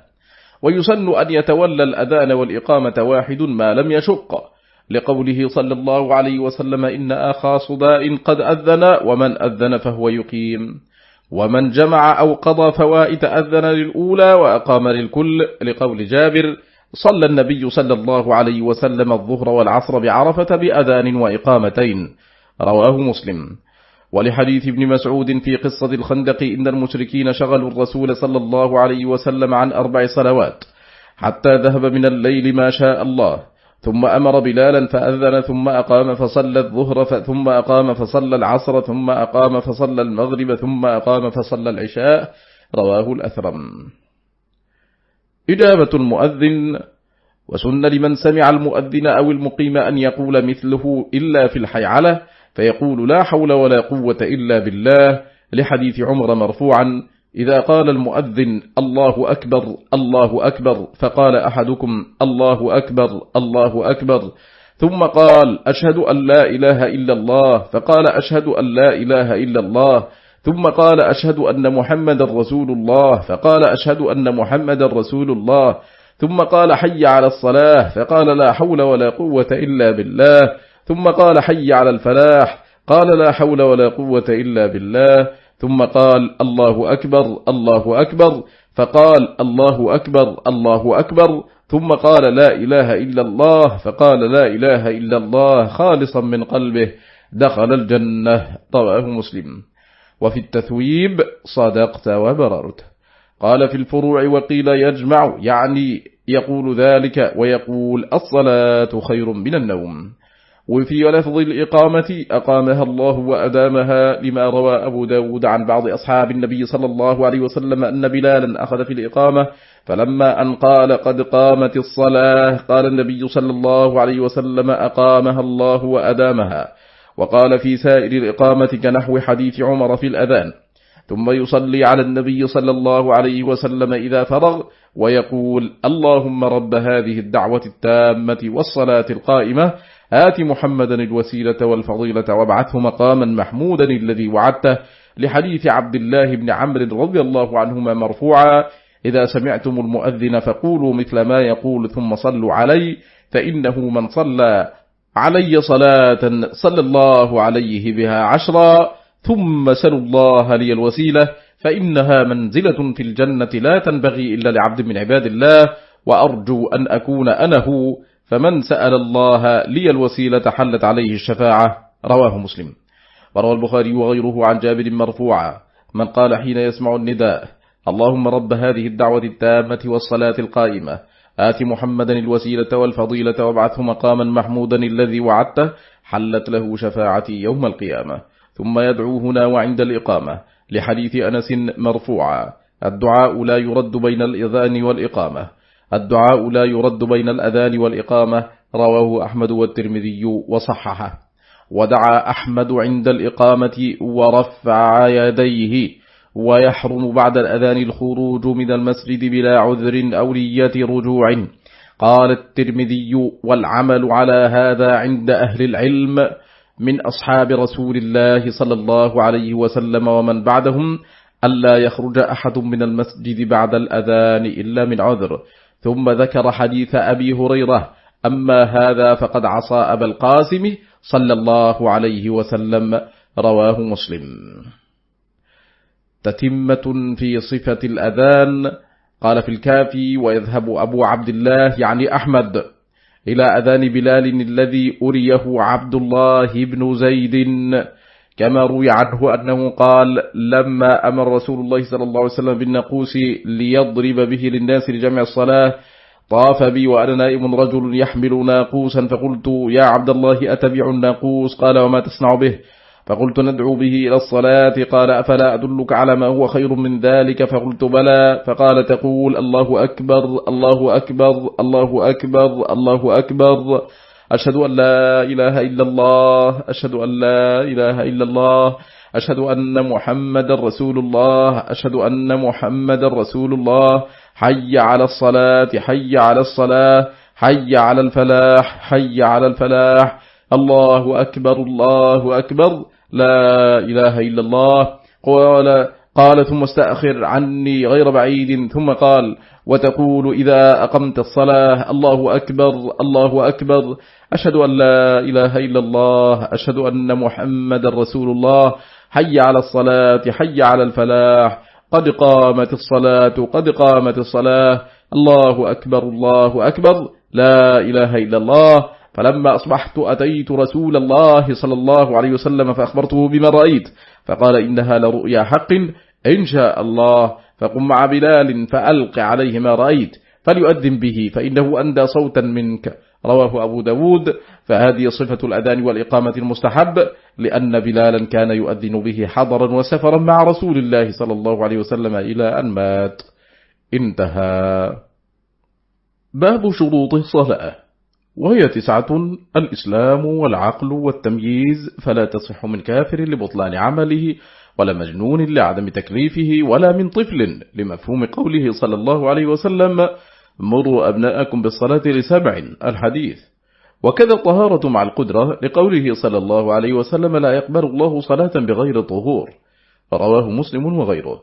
ويسن أن يتولى الأذان والإقامة واحد ما لم يشق لقوله صلى الله عليه وسلم إن أخا صداء قد أذن ومن أذن فهو يقيم. ومن جمع أو قضى فوائت أذن للأولى وأقام للكل لقول جابر صلى النبي صلى الله عليه وسلم الظهر والعصر بعرفة بأذان وإقامتين. رواه مسلم. ولحديث ابن مسعود في قصة الخندق إن المشركين شغلوا الرسول صلى الله عليه وسلم عن أربع صلوات حتى ذهب من الليل ما شاء الله. ثم أمر بلالا فأذن ثم أقام فصلى الظهر ثم أقام فصلى العصر ثم أقام فصلى المغرب ثم أقام فصلى العشاء. رواه الأثرم. إجابة المؤذن وسن لمن سمع المؤذن أو المقيم أن يقول مثله إلا في الحيعلة فيقول لا حول ولا قوة إلا بالله. لحديث عمر مرفوعا إذا قال المؤذن الله أكبر الله أكبر فقال أحدكم الله أكبر الله أكبر. ثم قال أشهد أن لا إله إلا الله فقال أشهد أن لا إله إلا الله. ثم قال أشهد أن محمد رسول الله فقال أشهد أن محمد رسول الله. ثم قال حي على الصلاة فقال لا حول ولا قوة إلا بالله. ثم قال حي على الفلاح قال لا حول ولا قوة إلا بالله. ثم قال الله أكبر الله أكبر. فقال الله أكبر الله أكبر. ثم قال لا إله إلا الله. فقال لا إله إلا الله خالصا من قلبه. دخل الجنة. طواه مسلم. وفي التثويب صدقت وبررت. قال في الفروع وقيل يجمع يعني يقول ذلك ويقول الصلاة خير من النوم. وفي لفظ الإقامة أقامها الله وأدامها لما روى أبو داود عن بعض أصحاب النبي صلى الله عليه وسلم أن بلالا أخذ في الإقامة فلما أن قال قد قامت الصلاة قال النبي صلى الله عليه وسلم أقامها الله وأدامها. وقال في سائر الإقامة كنحو حديث عمر في الأذان. ثم يصلي على النبي صلى الله عليه وسلم إذا فرغ ويقول اللهم رب هذه الدعوة التامة والصلاة القائمة آت محمدا الوسيلة والفضيلة وابعثه مقاما محمودا الذي وعدته لحديث عبد الله بن عمرو رضي الله عنهما مرفوعا إذا سمعتم المؤذن فقولوا مثل ما يقول ثم صلوا علي فإنه من صلى علي صلاة صلى الله عليه بها عشرا ثم سلوا الله لي الوسيلة فإنها منزلة في الجنة لا تنبغي إلا لعبد من عباد الله وأرجو أن أكون أنا هو فمن سأل الله لي الوسيلة حلت عليه الشفاعة رواه مسلم. وروى البخاري وغيره عن جابر مرفوعا من قال حين يسمع النداء اللهم رب هذه الدعوة التامة والصلاة القائمة آت محمدا الوسيلة والفضيلة وابعثه مقاما محمودا الذي وعدته حلت له شفاعتي يوم القيامة. ثم يدعو هنا وعند الإقامة لحديث أنس مرفوعا الدعاء لا يرد بين الإذان والإقامة. الدعاء لا يرد بين الأذان والإقامة رواه أحمد والترمذي وصححه. ودعا أحمد عند الإقامة ورفع يديه ويحرم بعد الأذان الخروج من المسجد بلا عذر أو نية رجوع. قال الترمذي والعمل على هذا عند أهل العلم من أصحاب رسول الله صلى الله عليه وسلم ومن بعدهم ألا يخرج أحد من المسجد بعد الأذان إلا من عذر. ثم ذكر حديث أبي هريرة أما هذا فقد عصى أبا القاسم صلى الله عليه وسلم رواه مسلم. تتمة في صفة الأذان قال في الكافي ويذهب أبو عبد الله يعني أحمد إلى أذان بلال الذي أريه عبد الله بن زيد كما روي عنه أنه قال لما أمر رسول الله صلى الله عليه وسلم بالنقوس ليضرب به للناس لجمع الصلاة طاف بي وأنا نائم رجل يحمل ناقوسا فقلت يا عبد الله أتبع الناقوس؟ قال وما تصنع به؟ فقلت ندعو به إلى الصلاة. قال أفلا أدلك على ما هو خير من ذلك؟ فقلت بلى. فقال تقول الله أكبر الله أكبر الله أكبر الله أكبر. أشهد أن لا إله إلا الله أشهد أن لا إله إلا الله أشهد أن محمد رسول الله أشهد أن محمد رسول الله. حي على الصلاة حي على الصلاة حي على الفلاح حي على الفلاح. الله أكبر الله أكبر. لا إله إلا الله. قال قال ثم استأخر عني غير بعيد ثم قال وتقول إذا أقمت الصلاة الله أكبر الله أكبر. أشهد أن لا إله إلا الله أشهد أن محمد رسول الله. حي على الصلاة حي على الفلاح. قد قامت الصلاة قد قامت الصلاة. الله أكبر الله أكبر. لا إله إلا الله. فلما أصبحت أتيت رسول الله صلى الله عليه وسلم فأخبرته بما رأيت. فقال إنها لرؤيا حق إن شاء الله. فقم مع بلال فألق عليه ما رأيت فليؤذن به فإنه أندى صوتا منك. رواه أبو داود. فهذه صفة الأذان والإقامة المستحب لأن بلالا كان يؤذن به حضرا وسفرا مع رسول الله صلى الله عليه وسلم إلى أن مات. انتهى. باب شروط الصلاة. وهي تسعة الإسلام والعقل والتمييز فلا تصح من كافر لبطلان عمله ولا مجنون لعدم تكليفه ولا من طفل لمفهوم قوله صلى الله عليه وسلم مروا أبناءكم بالصلاة لسبع الحديث. وكذا الطهارة مع القدرة لقوله صلى الله عليه وسلم لا يقبل الله صلاة بغير طهور رواه مسلم وغيره.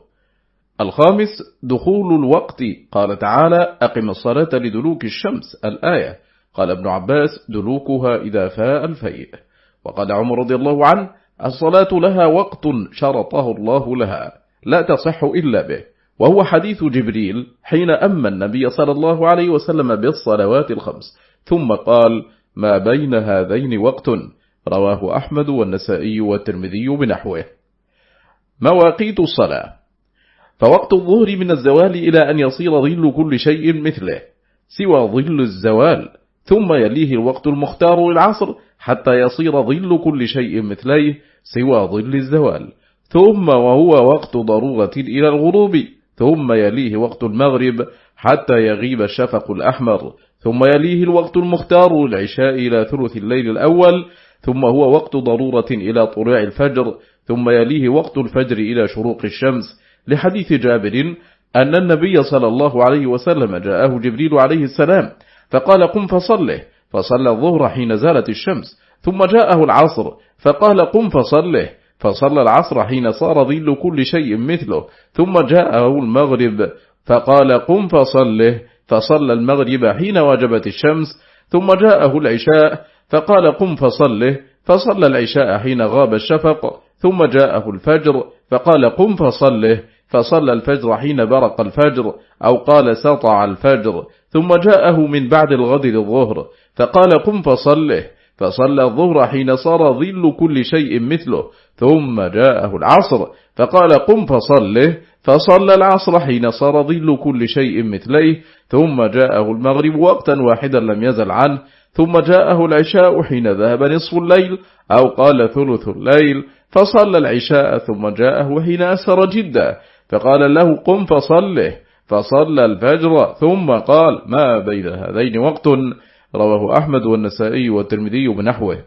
الخامس دخول الوقت قال تعالى أقم الصلاة لدلوك الشمس الآية قال ابن عباس دلوكها إذا فاء الفيء وقال عمر رضي الله عنه الصلاة لها وقت شرطه الله لها لا تصح إلا به. وهو حديث جبريل حين أما النبي صلى الله عليه وسلم بالصلوات الخمس. ثم قال ما بين هذين وقت؟ رواه أحمد والنسائي والترمذي بنحوه. مواقيت الصلاة. فوقت الظهر من الزوال إلى أن يصير ظل كل شيء مثله سوى ظل الزوال ثم يليه الوقت المختار للعصر حتى يصير ظل كل شيء مثليه سوى ظل الزوال. ثم وهو وقت ضرورة إلى الغروب. ثم يليه وقت المغرب حتى يغيب الشفق الأحمر. ثم يليه الوقت المختار العشاء إلى ثلث الليل الأول. ثم هو وقت ضرورة إلى طلوع الفجر. ثم يليه وقت الفجر إلى شروق الشمس. لحديث جابر أن النبي صلى الله عليه وسلم جاءه جبريل عليه السلام فقال قم فصله. فصلى الظهر حين زالت الشمس. ثم جاءه العصر فقال قم فصله فصلى العصر حين صار ظل كل شيء مثله ثم جاءه المغرب فقال قم فصله فصلى المغرب حين وجبت الشمس ثم جاءه العشاء فقال قم فصله فصلى العشاء حين غاب الشفق ثم جاءه الفجر فقال قم فصله فصلى الفجر حين برق الفجر أو قال سطع الفجر ثم جاءه من بعد الغد للظهر فقال قم فصله فصلى الظهر حين صار ظل كل شيء مثله ثم جاءه العصر فقال قم فصله فصلى العصر حين صار ظل كل شيء مثليه ثم جاءه المغرب وقتا واحدا لم يزل عنه ثم جاءه العشاء حين ذهب نصف الليل أو قال ثلث الليل فصلى العشاء ثم جاءه حين أسر جدا فقال له قم فصله فصلى الفجر ثم قال ما بين هذين وقت؟ رواه أحمد والنسائي والترمذي بنحوه.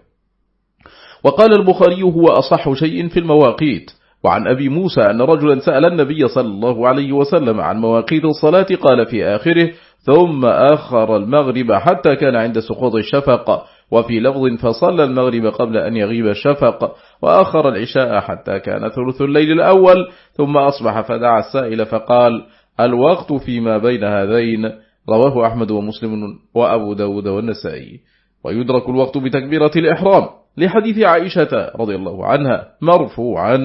وقال البخاري هو أصح شيء في المواقيت. وعن أبي موسى أن رجلا سأل النبي صلى الله عليه وسلم عن مواقيت الصلاة قال في آخره ثم أخر المغرب حتى كان عند سقوط الشفق. وفي لفظ فصلى المغرب قبل أن يغيب الشفق. وأخر العشاء حتى كان ثلث الليل الأول. ثم أصبح فدعا السائل فقال الوقت فيما بين هذين رواه أحمد ومسلم وأبو داود والنسائي. ويدرك الوقت بتكبيرة الإحرام لحديث عائشة رضي الله عنها مرفوعا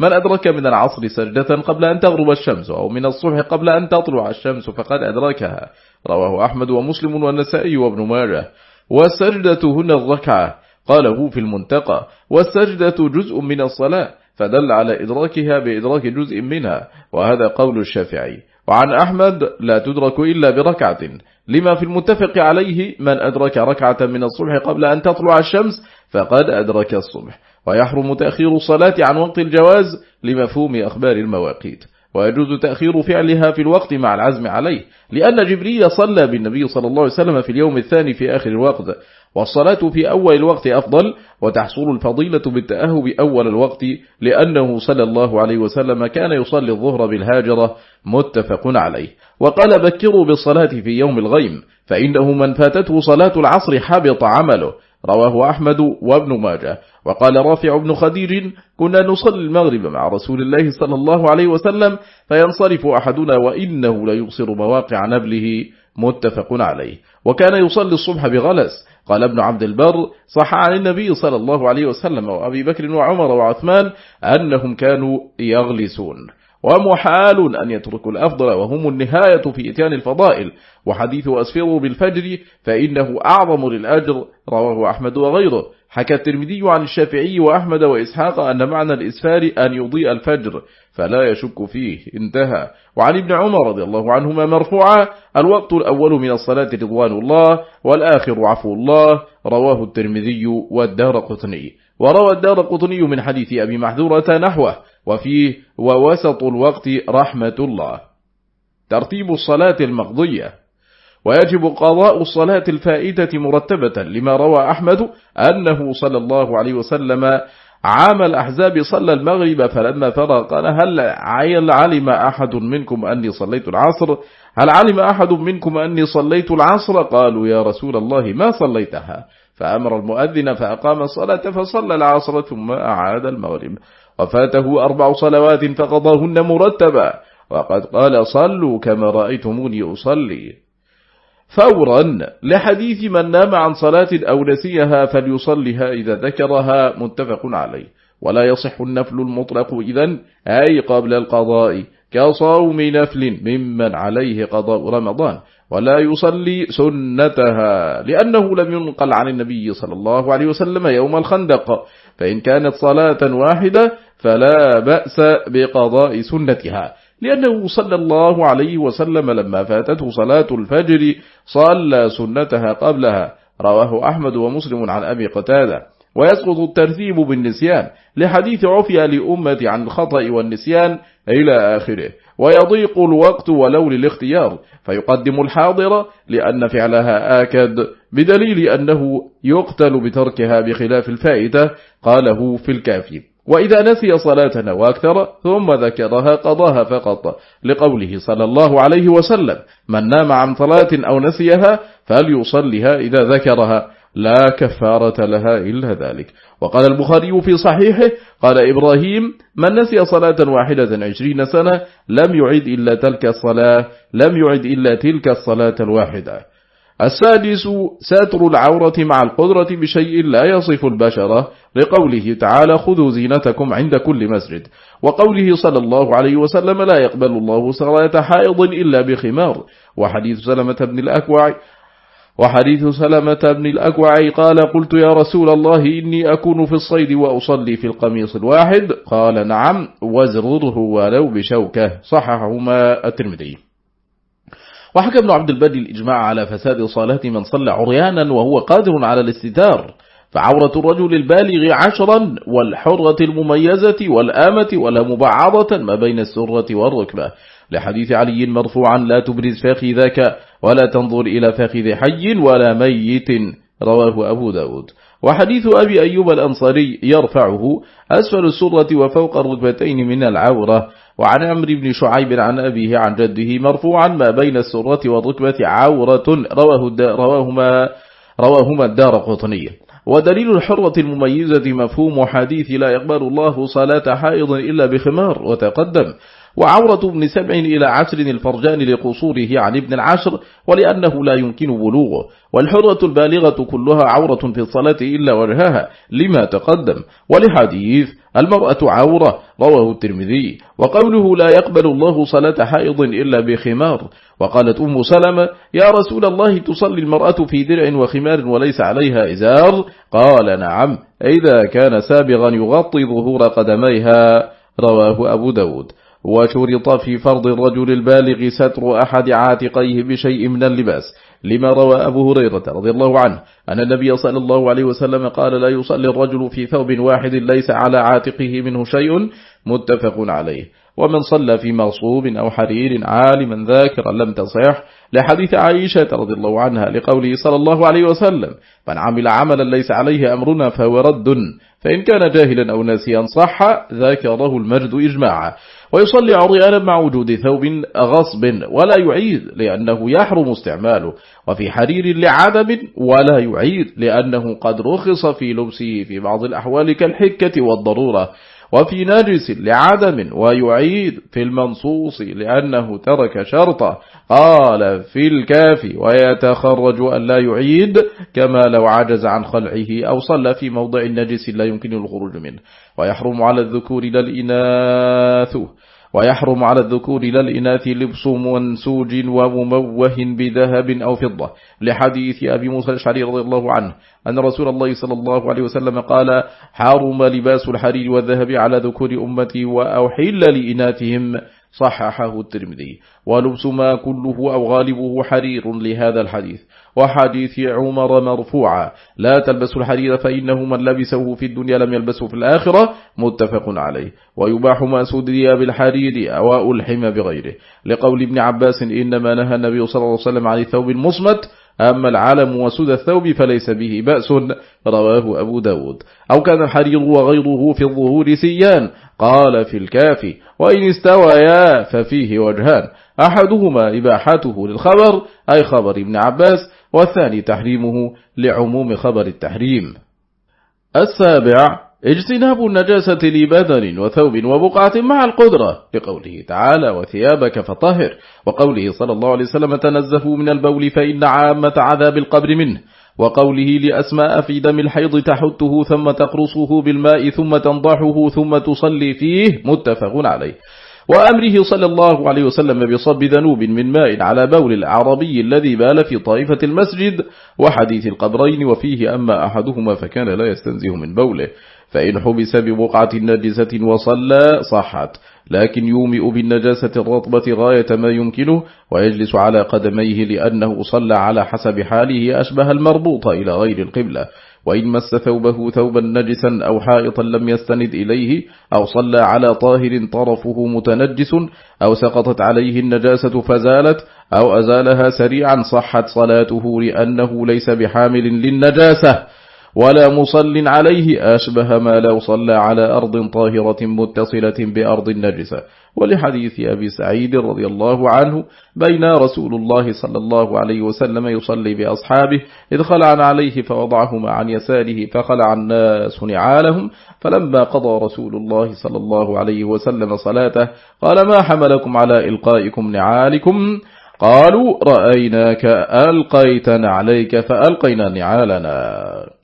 من أدرك من العصر سجدة قبل أن تغرب الشمس أو من الصبح قبل أن تطلع الشمس فقد أدركها رواه أحمد ومسلم والنسائي وابن ماجه. والسجدة هنا الركعة قاله في المنتقى والسجدة جزء من الصلاة فدل على إدراكها بإدراك جزء منها وهذا قول الشافعي وعن أحمد لا تدرك إلا بركعة. لما في المتفق عليه من أدرك ركعة من الصبح قبل أن تطلع الشمس فقد أدرك الصبح. ويحرم تأخير الصلاة عن وقت الجواز لمفهوم أخبار المواقيت. ويجوز تأخير فعلها في الوقت مع العزم عليه. لأن جبريل صلى بالنبي صلى الله عليه وسلم في اليوم الثاني في آخر الوقت والصلاة في أول الوقت أفضل وتحصل الفضيلة بالتأهب أول الوقت لأنه صلى الله عليه وسلم كان يصلي الظهر بالهاجرة متفق عليه. وقال بكروا بالصلاة في يوم الغيم فإنه من فاتته صلاة العصر حبط عمله. رواه أحمد وابن ماجه. وقال رافع بن خديج كنا نصلي المغرب مع رسول الله صلى الله عليه وسلم فينصرف أحدنا وإنه ليبصر مواقع نبله متفق عليه. وكان يصلي الصبح بغلس قال ابن عبد البر صح عن النبي صلى الله عليه وسلم وأبي بكر وعمر وعثمان أنهم كانوا يغلسون. ومحال أن يتركوا الأفضل وهم النهاية في إتيان الفضائل. وحديث أسفروا بالفجر فإنه أعظم للأجر رواه أحمد وغيره. حكى الترمذي عن الشافعي وأحمد وإسحاق أن معنى الإسفار أن يضيء الفجر فلا يشك فيه انتهى. وعن ابن عمر رضي الله عنهما مرفوعا الوقت الأول من الصلاة رضوان الله والآخر عفو الله رواه الترمذي والدار قطني. وروى الدار قطني من حديث أبي محذورة نحوه وفيه ووسط الوقت رحمة الله. ترتيب الصلاة المقضية. ويجب قضاء الصلاة الفائدة مرتبة لما روى أحمد أنه صلى الله عليه وسلم عام الأحزاب صلى المغرب فلما فرغ قال هل علم أحد منكم أني صليت العصر؟ هل علم أحد منكم أني صليت العصر؟ قالوا يا رسول الله ما صليتها. فأمر المؤذن فأقام الصلاة فصلى العصر ثم أعاد المغرب. وفاته أربع صلوات فقضاهن مرتبا. وقد قال صلوا كما رأيتموني أصلي. فورا لحديث من نام عن صلاة أو نسيها فليصلها إذا ذكرها متفق عليه. ولا يصح النفل المطلق إذن أي قبل القضاء كصوم نفل ممن عليه قضاء رمضان. ولا يصلي سنتها لأنه لم ينقل عن النبي صلى الله عليه وسلم يوم الخندق. فإن كانت صلاة واحدة فلا بأس بقضاء سنتها. لأنه صلى الله عليه وسلم لما فاتته صلاة الفجر صلى سنتها قبلها. رواه أحمد ومسلم عن أبي قتادة. ويسقط الترتيب بالنسيان. لحديث عفية لأمة عن الخطأ والنسيان إلى آخره. ويضيق الوقت ولو للاختيار. فيقدم الحاضر لأن فعلها آكد. بدليل أنه يقتل بتركها بخلاف الفائدة قاله في الكافي. وإذا نسي صلاة وأكثر ثم ذكرها قضاها فقط لقوله صلى الله عليه وسلم من نام عن صلاة أو نسيها فليصلها إذا ذكرها لا كفارة لها إلا ذلك. وقال البخاري في صحيحه قال إبراهيم من نسي صلاة واحدة عشرين سنة لم يعد إلا تلك الصلاة لم يعد إلا تلك الصلاة الواحدة. السادس ساتر العورة مع القدرة بشيء لا يصف البشرة لقوله تعالى خذوا زينتكم عند كل مسجد. وقوله صلى الله عليه وسلم لا يقبل الله صلاة حائض إلا بخمار. وحديث سلمة بن الأكوع وحديث سلمة بن الأكوع قال قلت يا رسول الله إني أكون في الصيد وأصلي في القميص الواحد. قال نعم وزرره ولو بشوكة. صححهما الترمذي. وحكى ابن عبد البدي الإجماع على فساد صلاة من صلى عريانا وهو قادر على الاستتار. فعورة الرجل البالغ عشرا والحرة المميزة والآمة ولا مبعضة ما بين السرة والركبة. لحديث علي مرفوعا لا تبرز فخذك ولا تنظر إلى فخذ حي ولا ميت. رواه أبو داود. وحديث أبي أيوب الأنصاري يرفعه أسفل السرة وفوق الركبتين من العورة. وعن عمرو بن شعيب عن أبيه عن جده مرفوعا ما بين السرة والركبة عورة رواه رواهما, رواهما الدار قطنية ودليل الحرة المميزة مفهوم حديث لا يقبل الله صلاة حائض إلا بخمار وتقدم وعورة ابن سبع إلى عشر الفرجان لقصوره عن ابن العشر ولأنه لا يمكن بلوغه. والحرة البالغة كلها عورة في الصلاة إلا وجهها لما تقدم. ولحديث المرأة عورة رواه الترمذي. وقوله لا يقبل الله صلاة حائض إلا بخمار. وقالت أم سلمة يا رسول الله تصلي المرأة في درع وخمار وليس عليها إزار؟ قال نعم. إذا كان سابغا يغطي ظهور قدميها رواه أبو داود. وشرط في فرض الرجل البالغ ستر أحد عاتقيه بشيء من اللباس لما روى أبو هريرة رضي الله عنه أن النبي صلى الله عليه وسلم قال لا يصلي الرجل في ثوب واحد ليس على عاتقه منه شيء متفق عليه. ومن صلى في مغصوب أو حرير عالما ذاكرا لم تصح لحديث عائشة رضي الله عنها لقوله صلى الله عليه وسلم من عمل عملا ليس عليه أمرنا فهو رد فإن كان جاهلا أو ناسيا صح ذاكره المجد إجماعا ويصلي عريانا مع وجود ثوب غصب ولا يعيد لأنه يحرم استعماله وفي حرير لعدم ولا يعيد لأنه قد رخص في لبسه في بعض الأحوال كالحكة والضرورة. وفي نجس لعدم ويعيد في المنصوص لأنه ترك شرطه. قال في الكافي ويتخرج أن لا يعيد كما لو عجز عن خلعه أو صلى في موضع النجس لا يمكن الخروج منه. ويحرم على الذكور للإناث ويحرم على الذكور للإناث لبس منسوج ومموه بذهب أو فضة. لحديث أبي موسى الشعري رضي الله عنه أن رسول الله صلى الله عليه وسلم قال حرم لباس الحرير والذهب على ذكور أمتي وأوحل لإناثهم. صححه الترمذي. ولبس ما كله أو غالبه حرير لهذا الحديث. وحديث عمر مرفوعا. لا تلبس الحرير فإنه من لبسه في الدنيا لم يلبسه في الآخرة متفق عليه. ويباح ما سدري بالحرير أو ألحم بغيره. لقول ابن عباس إنما نهى النبي صلى الله عليه وسلم عن الثوب المصمت أما العالم وسد الثوب فليس به بأس. رواه أبو داود. أو كان الحرير وغيره في الظهور سيان. قال في الكافي وإن استويا ففيه وجهان. أحدهما إباحته للخبر أي خبر ابن عباس والثاني تحريمه لعموم خبر التحريم. السابع اجتناب النجاسة لبدن وثوب وبقعة مع القدرة لقوله تعالى وثيابك فطهر وقوله صلى الله عليه وسلم تنزهوا من البول فإن عامة عذاب القبر منه وقوله لأسماء في دم الحيض تحته ثم تقرصه بالماء ثم تنضحه ثم تصلي فيه متفق عليه. وأمره صلى الله عليه وسلم بصب ذنوب من ماء على بول العربي الذي بال في طائفة المسجد وحديث القبرين وفيه أما أحدهما فكان لا يستنزه من بوله فإن حبس ببقعة نجسة وصلى صحت لكن يومئ بالنجاسة الرطبة غاية ما يمكنه ويجلس على قدميه لأنه صلى على حسب حاله أشبه المربوط إلى غير القبلة. وإن مس ثوبه ثوبا نجسا أو حائطا لم يستند إليه أو صلى على طاهر طرفه متنجس أو سقطت عليه النجاسة فزالت أو أزالها سريعا صحت صلاته لأنه ليس بحامل للنجاسة ولا مصل عليه أشبه ما لو صلى على أرض طاهرة متصلة بأرض نجسة ولحديث أبي سعيد رضي الله عنه بين رسول الله صلى الله عليه وسلم يصلي بأصحابه إذ خلع عليه فوضعهما عن يساره فخلع الناس نعالهم فلما قضى رسول الله صلى الله عليه وسلم صلاته قال ما حملكم على إلقائكم نعالكم؟ قالوا رأيناك ألقيت عليك فألقينا نعالنا.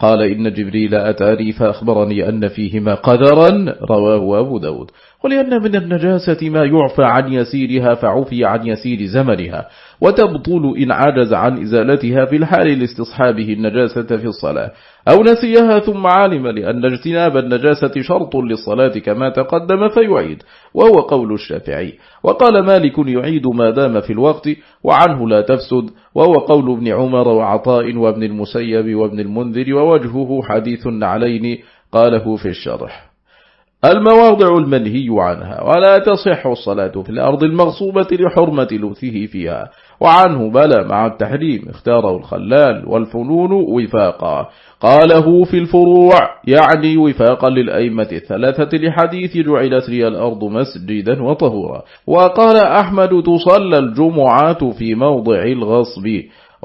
قال إن جبريل أتاني فأخبرني أن فيهما قدرا رواه أبو داود. ولأن من النجاسة ما يعفى عن يسيرها فعفي عن يسير زمنها. وتبطل إن عجز عن إزالتها في الحال لاستصحابه النجاسة في الصلاة أو نسيها ثم علم لأن اجتناب النجاسة شرط للصلاة كما تقدم فيعيد وهو قول الشافعي. وقال مالك يعيد ما دام في الوقت وعنه لا تفسد وهو قول ابن عمر وعطاء وابن المسيب وابن المنذر ووجهه حديث علين قاله في الشرح. المواضع المنهي عنها ولا تصح الصلاة في الأرض المغصوبة لحرمة لوثه فيها. وعنه بلى مع التحريم اختاره الخلال والفنون وفاقا. قاله في الفروع يعني وفاقا للأئمة الثلاثة لحديث جعلت لي الأرض مسجدا وطهورا. وقال أحمد تصلى الجمعات في موضع الغصب.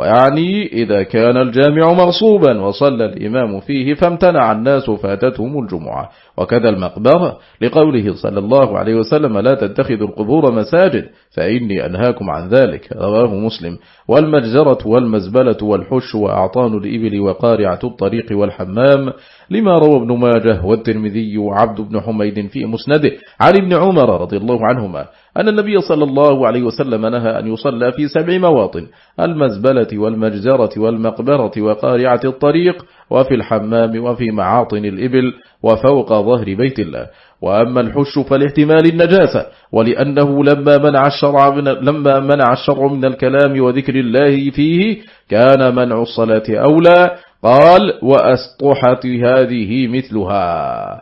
ويعني إذا كان الجامع مغصوبا وصلى الإمام فيه فامتنع الناس فاتتهم الجمعة. وكذا المقبرة لقوله صلى الله عليه وسلم لا تتخذوا القبور مساجد فإني أنهاكم عن ذلك. رواه مسلم. والمجزرة والمزبلة والحش وأعطان الإبل وقارعة الطريق والحمام لما روى ابن ماجه والترمذي وعبد بن حميد في مسنده. عن ابن عمر رضي الله عنهما أن النبي صلى الله عليه وسلم نهى أن يصلى في سبع مواطن المزبلة والمجزرة والمقبرة وقارعة الطريق وفي الحمام وفي معاطن الإبل وفوق ظهر بيت الله. وأما الحش فلاحتمال النجاسة ولأنه لما منع الشرع من لما منع الشرع من الكلام وذكر الله فيه كان منع الصلاة أولى. قال وأسطحة هذه مثلها.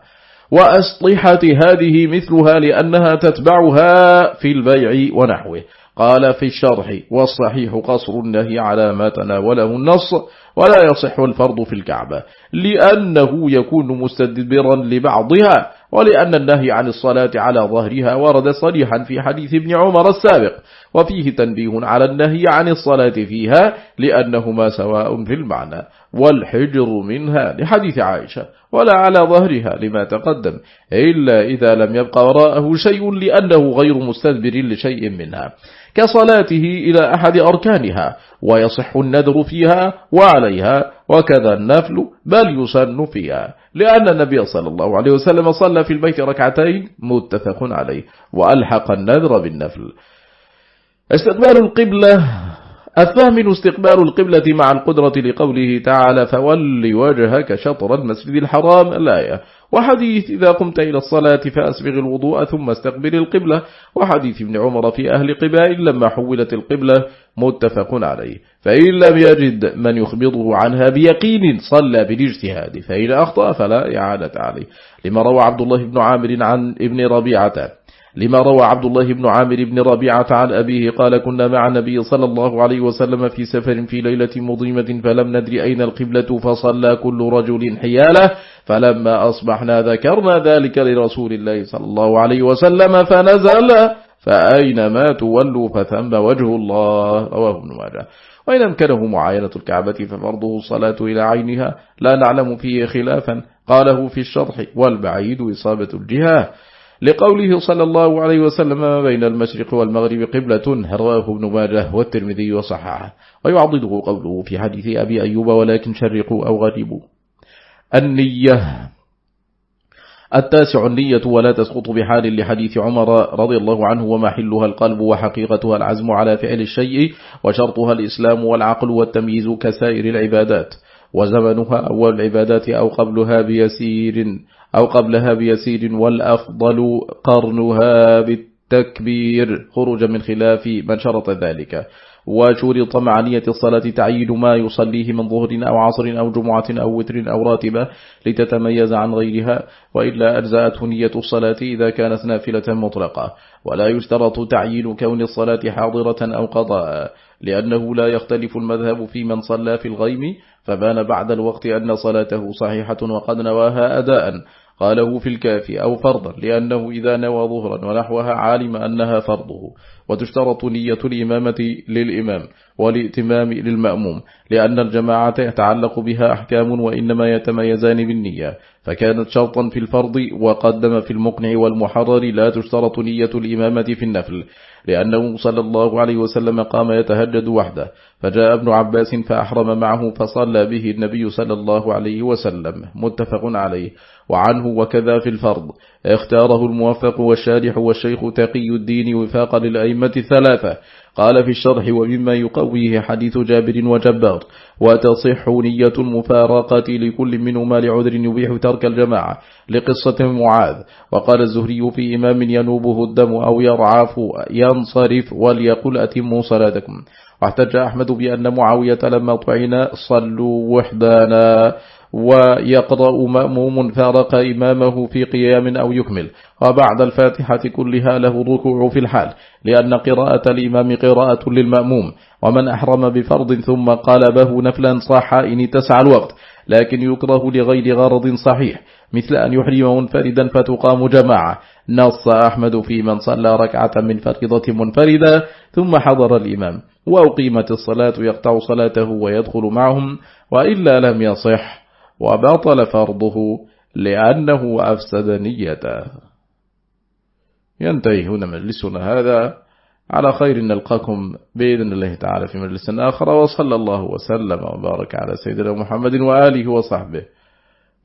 وأسطحة هذه مثلها لأنها تتبعها في البيع ونحوه. قال في الشرح والصحيح قصر النهي على ما تناوله النص ولا يصح الفرض في الكعبة لأنه يكون مستدبرا لبعضها. ولأن النهي عن الصلاة على ظهرها ورد صريحا في حديث ابن عمر السابق وفيه تنبيه على النهي عن الصلاة فيها لأنهما سواء في المعنى والحجر منها لحديث عائشة ولا على ظهرها لما تقدم إلا إذا لم يبقى وراءه شيء لأنه غير مستدبر لشيء منها كصلاته إلى أحد أركانها ويصح النذر فيها وعليها وكذا النفل بل يسن فيها. لأن النبي صلى الله عليه وسلم صلى في البيت ركعتين متفق عليه وألحق النذر بالنفل. استقبال القبلة الثامن استقبال القبلة مع القدرة لقوله تعالى فول وجهك شطر المسجد الحرام الآية. وحديث إذا قمت إلى الصلاة فأسبغ الوضوء ثم استقبل القبلة. وحديث ابن عمر في أهل قباء لما حولت القبلة متفق عليه. فإن لم يجد من يخبضه عنها بيقين صلى بالاجتهاد فإن أخطأ فلا إعادة عليه. لما روى عبد الله بن عامر عن ابن ربيعة لما روى عبد الله بن عامر بن ربيعة عن أبيه قال كنا مع النبي صلى الله عليه وسلم في سفر في ليلة مضيمة فلم ندري أين القبلة فصلى كل رجل حياله فلما أصبحنا ذكرنا ذلك لرسول الله صلى الله عليه وسلم فنزل فأينما تولوا فثم وجه الله؟ رواه ابن ماجه. وإن أمكنه معاينة الكعبة ففرضه الصلاة إلى عينها. لا نعلم فيه خلافا. قاله في الشرح والبعيد إصابة الجهة. لقوله صلى الله عليه وسلم بين المشرق والمغرب قبلة رواه ابن ماجه والترمذي وصححه. ويعضده قوله في حديث أبي أيوب ولكن شرقوا أو غربوا. النية. التاسع النية ولا تسقط بحال لحديث عمر رضي الله عنه ومحلها القلب وحقيقتها العزم على فعل الشيء وشرطها الإسلام والعقل والتمييز كسائر العبادات وزمنها أول العبادات أو قبلها بيسير أو قبلها بيسير والأفضل قرنها بالتكبير. خروجا من خلاف من شرط ذلك. وشرط مع نية الصلاة تعيين ما يصليه من ظهر أو عصر أو جمعة أو وتر أو راتبة لتتميز عن غيرها وإلا أجزاءته نية الصلاة إذا كانت نافلة مطلقة. ولا يشترط تعيين كون الصلاة حاضرة أو قضاء لأنه لا يختلف المذهب في من صلى في الغيم فبان بعد الوقت أن صلاته صحيحة وقد نواها أداء. قاله في الكافي أو فرضا لأنه إذا نوى ظهرا ونحوها عالم أنها فرضه وتشترط نية الإمامة للإمام والائتمام للمأموم لأن الجماعة يتعلق بها أحكام وإنما يتميزان بالنية فكانت شرطا في الفرض وقدم في المقنع والمحرر لا تشترط نية الإمامة في النفل لأنه صلى الله عليه وسلم قام يتهجد وحده. فجاء ابن عباس فأحرم معه فصلى به النبي صلى الله عليه وسلم متفق عليه. وعنه وكذا في الفرض. اختاره الموفق والشارح والشيخ تقي الدين وفاق للأئمة الثلاثة. قال في الشرح ومما يقويه حديث جابر وجبار وتصح نية المفارقة لكل منهما لعذر يبيح ترك الجماعة لقصة معاذ. وقال الزهري في إمام ينوبه الدم أو يرعاف ينصرف وليقل أتموا صلاتكم. واحتج أحمد بأن معاوية لما طعن صلوا وحدانا ويقرأ مأموم فارق إمامه في قيام أو يكمل. وبعد الفاتحة كلها له الركوع في الحال لأن قراءة الإمام قراءة للمأموم. ومن أحرم بفرض ثم قلبه نفلا صح إن تسع الوقت لكن يكره لغير غرض صحيح. مثل أن يحرم منفردا فتقام جماعة. نص أحمد في من صلى ركعة من فريضة منفردة ثم حضر الإمام. وأقيمت الصلاة يقطع صلاته ويدخل معهم وإلا لم يصح. وبطل فرضه لأنه أفسد نيته. ينتهي هنا مجلسنا هذا. على خير نلقاكم بإذن الله تعالى في مجلس آخر وصلى الله وسلم وبارك على سيدنا محمد وآله وصحبه.